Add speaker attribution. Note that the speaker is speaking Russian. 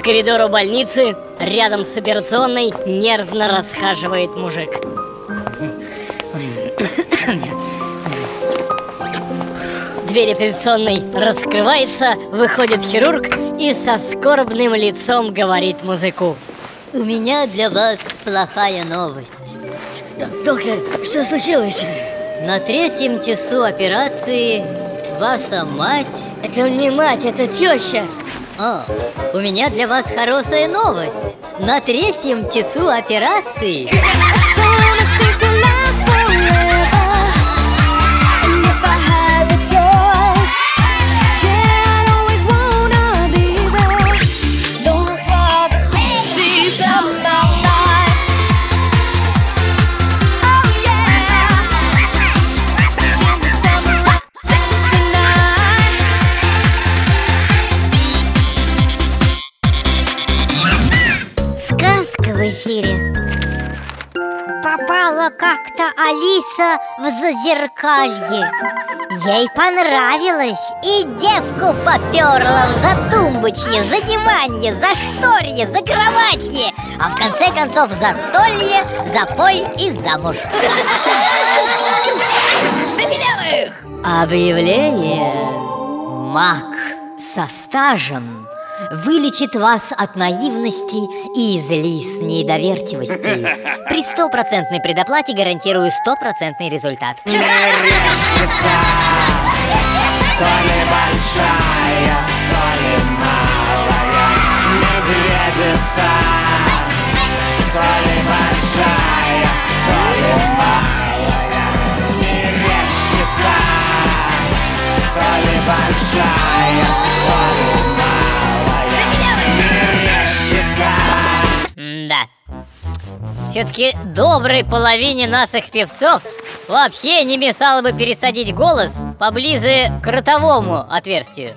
Speaker 1: коридору больницы, рядом с операционной, нервно расхаживает мужик. Дверь операционной раскрывается, выходит хирург и со скорбным лицом говорит музыку.
Speaker 2: У меня для вас плохая новость.
Speaker 3: Доктор, что случилось?
Speaker 2: На третьем часу операции ваша мать...
Speaker 1: Это не мать, это теща.
Speaker 2: А, у меня для вас хорошая новость. На третьем часу операции...
Speaker 4: эфире. Попала как-то Алиса в зазеркалье. Ей понравилось И девку поперла за тумбочье, за диванье, за шторье, за кроватье А в конце концов за столье, за пой и замуж
Speaker 2: Забелявых!
Speaker 1: Объявление Маг со стажем вылечит вас от наивности и излишней доверчивости. При стопроцентной предоплате гарантирую стопроцентный результат.
Speaker 5: То ли большая, то ли малая медведица То ли большая, то ли малая мерещица То ли большая, то ли
Speaker 1: Все-таки доброй половине наших певцов вообще не мешало бы пересадить голос поближе к ротовому отверстию.